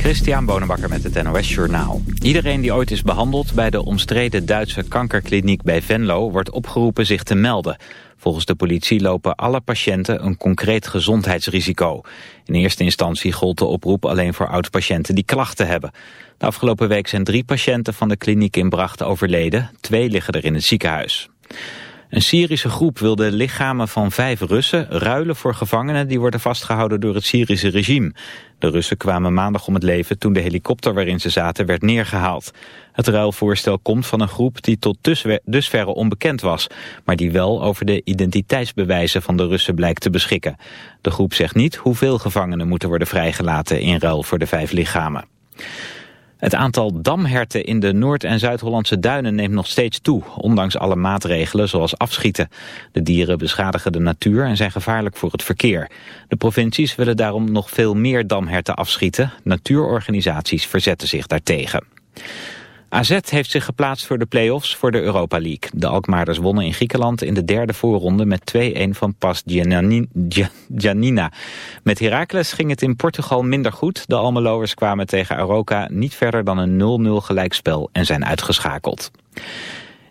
Christian Bonenbakker met het NOS Journaal. Iedereen die ooit is behandeld bij de omstreden Duitse kankerkliniek bij Venlo... wordt opgeroepen zich te melden. Volgens de politie lopen alle patiënten een concreet gezondheidsrisico. In eerste instantie gold de oproep alleen voor oud-patiënten die klachten hebben. De afgelopen week zijn drie patiënten van de kliniek in Bracht overleden. Twee liggen er in het ziekenhuis. Een Syrische groep wil de lichamen van vijf Russen ruilen voor gevangenen die worden vastgehouden door het Syrische regime. De Russen kwamen maandag om het leven toen de helikopter waarin ze zaten werd neergehaald. Het ruilvoorstel komt van een groep die tot dusverre onbekend was, maar die wel over de identiteitsbewijzen van de Russen blijkt te beschikken. De groep zegt niet hoeveel gevangenen moeten worden vrijgelaten in ruil voor de vijf lichamen. Het aantal damherten in de Noord- en Zuid-Hollandse duinen neemt nog steeds toe, ondanks alle maatregelen zoals afschieten. De dieren beschadigen de natuur en zijn gevaarlijk voor het verkeer. De provincies willen daarom nog veel meer damherten afschieten. Natuurorganisaties verzetten zich daartegen. AZ heeft zich geplaatst voor de play-offs voor de Europa League. De Alkmaarders wonnen in Griekenland in de derde voorronde met 2-1 van Pas Giannina. Met Heracles ging het in Portugal minder goed. De Almeloers kwamen tegen Aroca niet verder dan een 0-0 gelijkspel en zijn uitgeschakeld.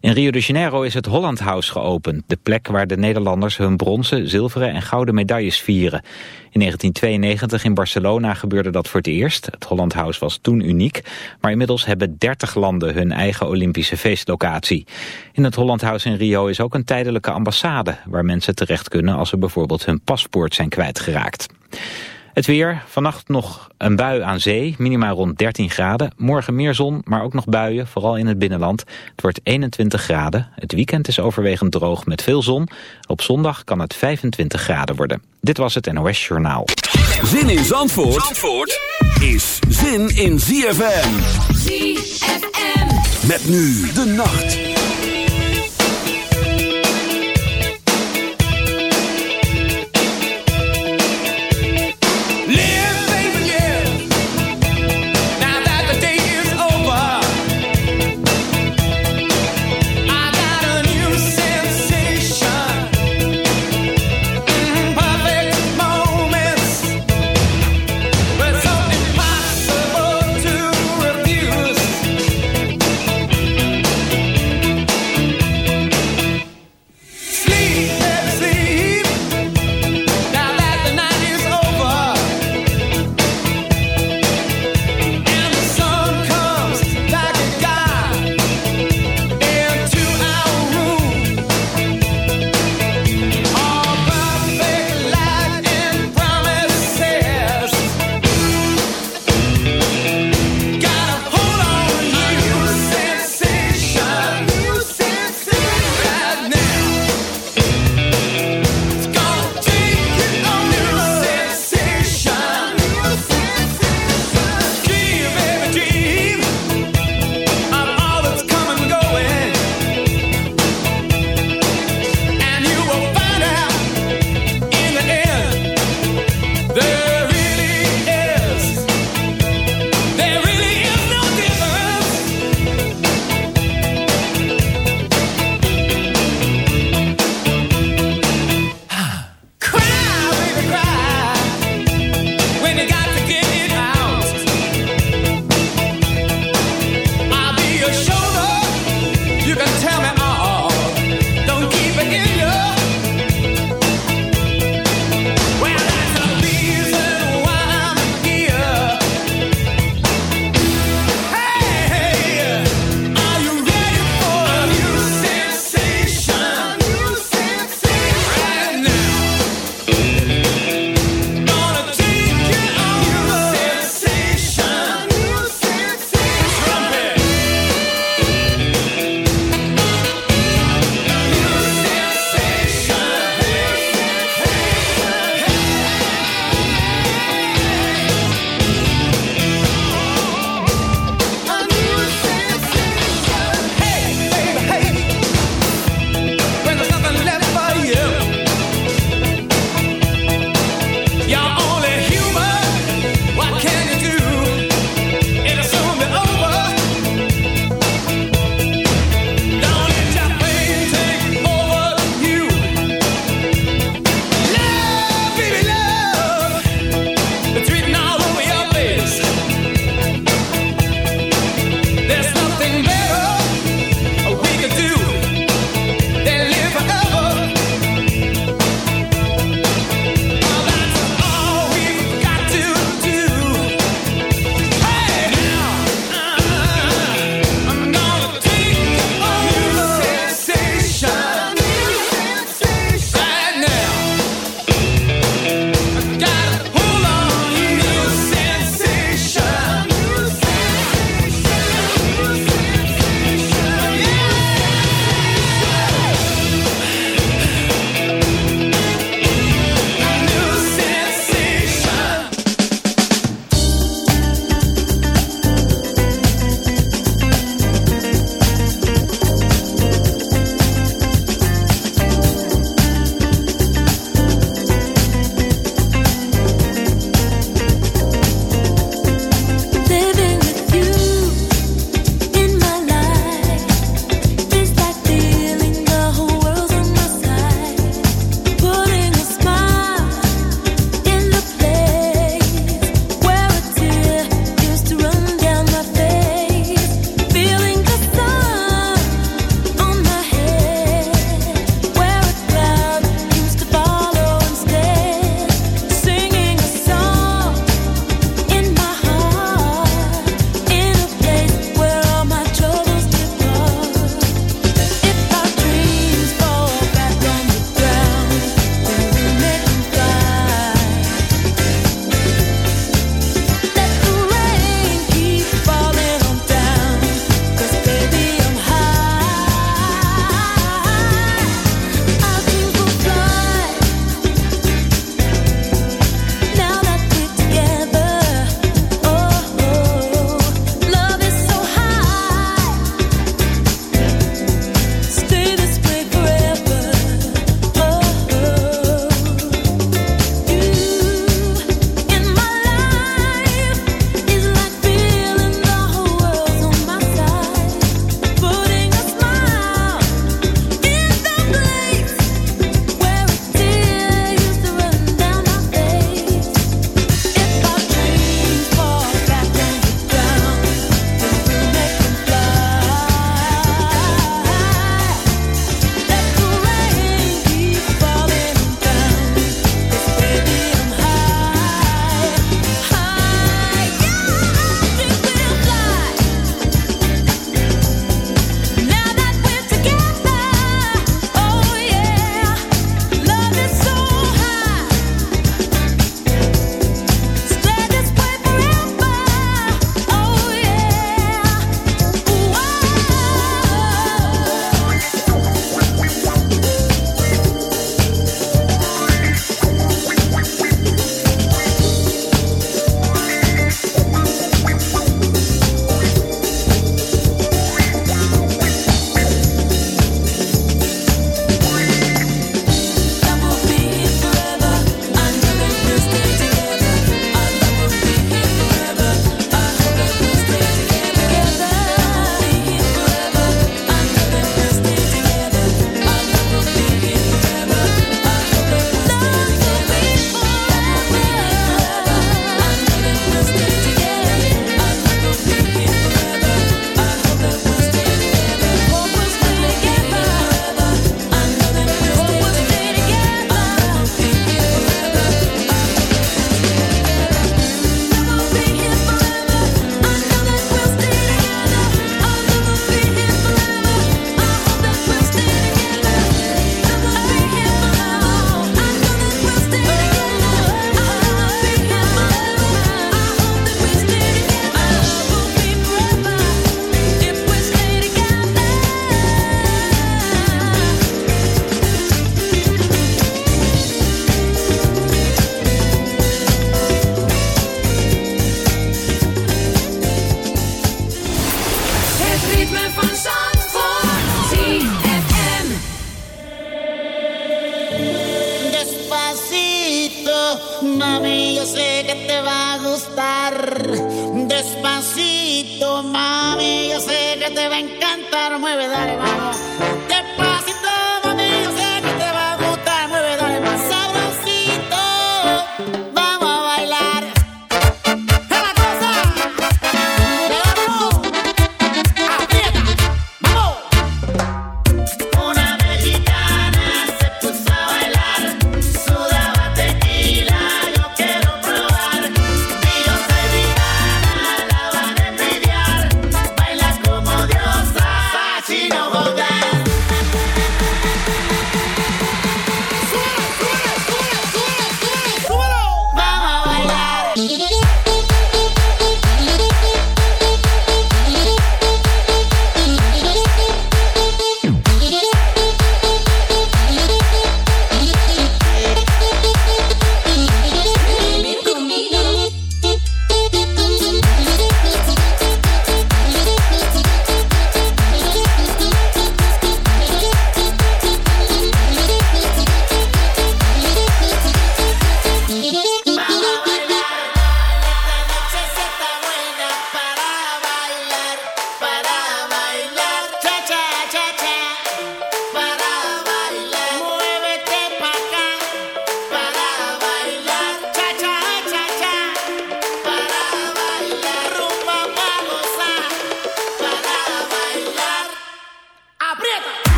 In Rio de Janeiro is het Holland House geopend. De plek waar de Nederlanders hun bronzen, zilveren en gouden medailles vieren. In 1992 in Barcelona gebeurde dat voor het eerst. Het Holland House was toen uniek. Maar inmiddels hebben 30 landen hun eigen Olympische feestlocatie. In het Holland House in Rio is ook een tijdelijke ambassade... waar mensen terecht kunnen als ze bijvoorbeeld hun paspoort zijn kwijtgeraakt. Het weer, vannacht nog een bui aan zee, minimaal rond 13 graden. Morgen meer zon, maar ook nog buien, vooral in het binnenland. Het wordt 21 graden. Het weekend is overwegend droog met veel zon. Op zondag kan het 25 graden worden. Dit was het NOS Journaal. Zin in Zandvoort, Zandvoort is zin in ZFM. ZFM. Met nu de nacht.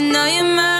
I know you're mine.